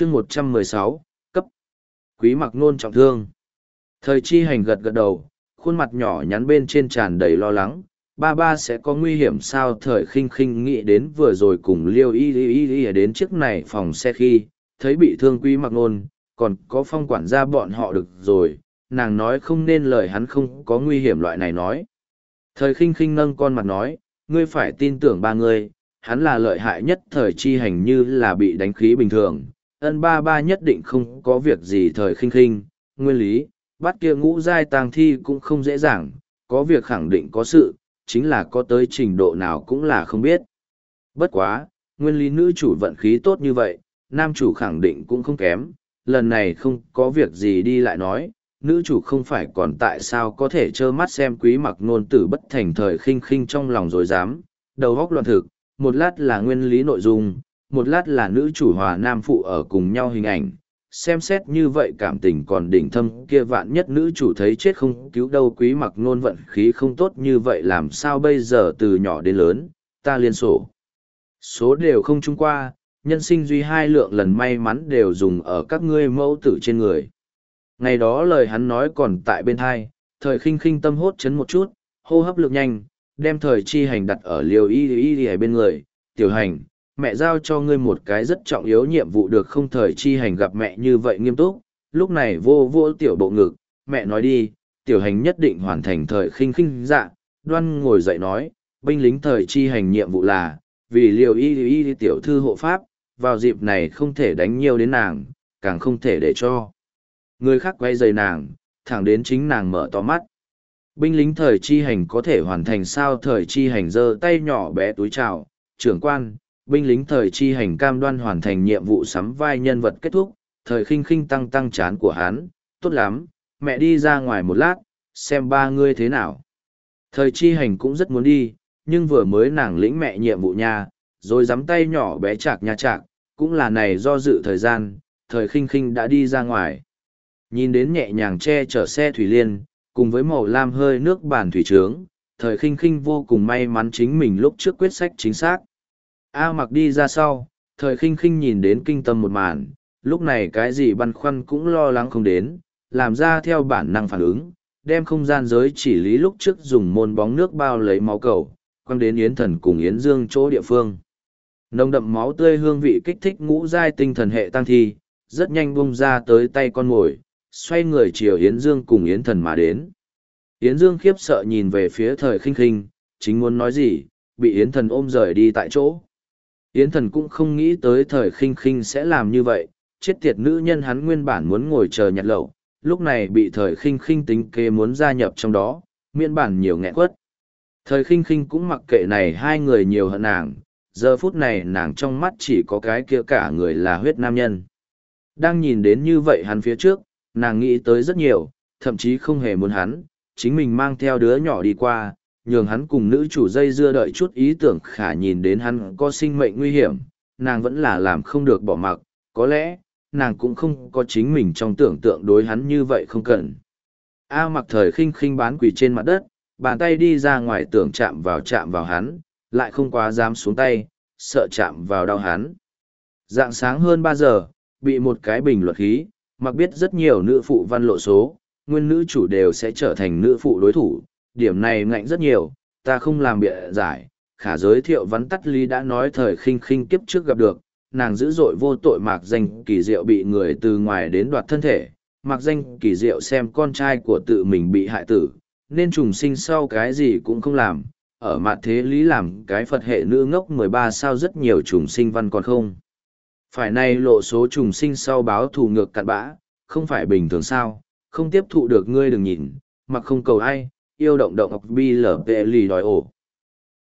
chương một trăm mười sáu, cấp. Quý mặc nôn trọng thương. Thời chi hành gật gật đầu, khuôn mặt nhỏ nhắn bên trên tràn đầy lo lắng. Ba ba sẽ có nguy hiểm sao? Thời khinh khinh nghĩ đến vừa rồi cùng liêu y y y đến chiếc này phòng xe khi, thấy bị thương quý mặc nôn, còn có phong quản gia bọn họ được rồi. Nàng nói không nên lời, hắn không có nguy hiểm loại này nói. Thời khinh khinh nâng con mặt nói, ngươi phải tin tưởng ba ngươi, hắn là lợi hại nhất thời chi hành như là bị đánh khí bình thường ân ba ba nhất định không có việc gì thời khinh khinh, nguyên lý, bắt kia ngũ giai tang thi cũng không dễ dàng, có việc khẳng định có sự, chính là có tới trình độ nào cũng là không biết. Bất quá, nguyên lý nữ chủ vận khí tốt như vậy, nam chủ khẳng định cũng không kém, lần này không có việc gì đi lại nói, nữ chủ không phải còn tại sao có thể trơ mắt xem quý mặc nôn tử bất thành thời khinh khinh trong lòng rồi dám, đầu góc loạn thực, một lát là nguyên lý nội dung một lát là nữ chủ hòa nam phụ ở cùng nhau hình ảnh, xem xét như vậy cảm tình còn đỉnh thâm kia vạn nhất nữ chủ thấy chết không cứu đâu quý mặc nôn vận khí không tốt như vậy làm sao bây giờ từ nhỏ đến lớn, ta liên sổ. Số đều không chung qua, nhân sinh duy hai lượng lần may mắn đều dùng ở các ngươi mẫu tử trên người. Ngày đó lời hắn nói còn tại bên thai, thời khinh khinh tâm hốt chấn một chút, hô hấp lực nhanh, đem thời chi hành đặt ở liều y y y bên người, tiểu hành mẹ giao cho ngươi một cái rất trọng yếu nhiệm vụ được không thời chi hành gặp mẹ như vậy nghiêm túc, lúc này vô vô tiểu bộ ngực, mẹ nói đi, tiểu hành nhất định hoàn thành thời khinh khinh dạ đoan ngồi dậy nói, binh lính thời chi hành nhiệm vụ là, vì liều y y y tiểu thư hộ pháp, vào dịp này không thể đánh nhiều đến nàng, càng không thể để cho. Người khác quay dày nàng, thẳng đến chính nàng mở to mắt. Binh lính thời chi hành có thể hoàn thành sao thời chi hành giơ tay nhỏ bé túi trào trưởng quan binh lính thời chi hành cam đoan hoàn thành nhiệm vụ sắm vai nhân vật kết thúc, thời khinh khinh tăng tăng chán của hắn, tốt lắm, mẹ đi ra ngoài một lát, xem ba ngươi thế nào. Thời chi hành cũng rất muốn đi, nhưng vừa mới nàng lĩnh mẹ nhiệm vụ nha rồi dám tay nhỏ bé chạc nha chạc, cũng là này do dự thời gian, thời khinh khinh đã đi ra ngoài. Nhìn đến nhẹ nhàng che chở xe thủy liên, cùng với màu lam hơi nước bàn thủy trướng, thời khinh khinh vô cùng may mắn chính mình lúc trước quyết sách chính xác. A mặc đi ra sau, thời khinh khinh nhìn đến kinh tâm một màn, lúc này cái gì băn khoăn cũng lo lắng không đến, làm ra theo bản năng phản ứng, đem không gian giới chỉ lý lúc trước dùng môn bóng nước bao lấy máu cầu, quăng đến Yến Thần cùng Yến Dương chỗ địa phương. Nồng đậm máu tươi hương vị kích thích ngũ giai tinh thần hệ tăng thi, rất nhanh bung ra tới tay con mồi, xoay người chiều Yến Dương cùng Yến Thần mà đến. Yến Dương khiếp sợ nhìn về phía thời khinh khinh, chính muốn nói gì, bị Yến Thần ôm rời đi tại chỗ. Yến thần cũng không nghĩ tới thời khinh khinh sẽ làm như vậy, chết tiệt nữ nhân hắn nguyên bản muốn ngồi chờ nhặt lậu, lúc này bị thời khinh khinh tính kế muốn gia nhập trong đó, miễn bản nhiều nghẹn quất. Thời khinh khinh cũng mặc kệ này hai người nhiều hơn nàng, giờ phút này nàng trong mắt chỉ có cái kia cả người là huyết nam nhân. Đang nhìn đến như vậy hắn phía trước, nàng nghĩ tới rất nhiều, thậm chí không hề muốn hắn, chính mình mang theo đứa nhỏ đi qua, nhường hắn cùng nữ chủ dây dưa đợi chút ý tưởng khả nhìn đến hắn có sinh mệnh nguy hiểm, nàng vẫn là làm không được bỏ mặc, có lẽ, nàng cũng không có chính mình trong tưởng tượng đối hắn như vậy không cần. A mặc thời khinh khinh bán quỷ trên mặt đất, bàn tay đi ra ngoài tưởng chạm vào chạm vào hắn, lại không quá dám xuống tay, sợ chạm vào đau hắn. Dạng sáng hơn ba giờ, bị một cái bình luật khí, mặc biết rất nhiều nữ phụ văn lộ số, nguyên nữ chủ đều sẽ trở thành nữ phụ đối thủ, điểm này ngạnh rất nhiều, ta không làm bịa giải, khả giới thiệu vắn tắt ly đã nói thời khinh khinh kiếp trước gặp được, nàng dữ dội vô tội mạc danh kỳ diệu bị người từ ngoài đến đoạt thân thể, mạc danh kỳ diệu xem con trai của tự mình bị hại tử, nên trùng sinh sau cái gì cũng không làm, ở mặt thế lý làm cái Phật hệ nữ ngốc 13 sao rất nhiều trùng sinh văn còn không. Phải này lộ số trùng sinh sau báo thù ngược cặn bã, không phải bình thường sao, không tiếp thụ được ngươi đừng nhìn, mặc không cầu ai, yêu động động học bi lở vệ lì đòi ổ.